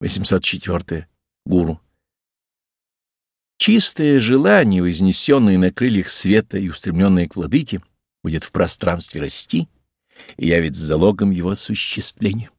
804. Гуру. Чистое желание, вознесенное на крыльях света и устремленное к владыке, будет в пространстве расти и явит залогом его осуществления.